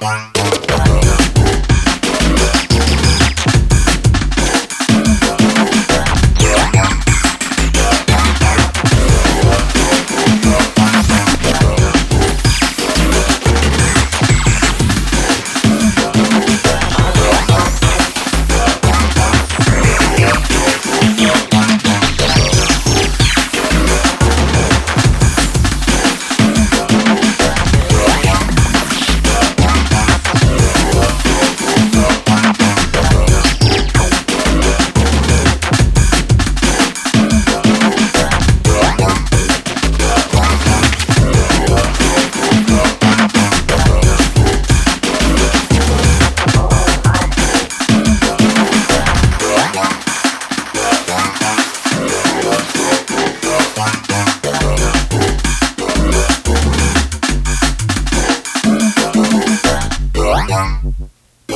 Bye.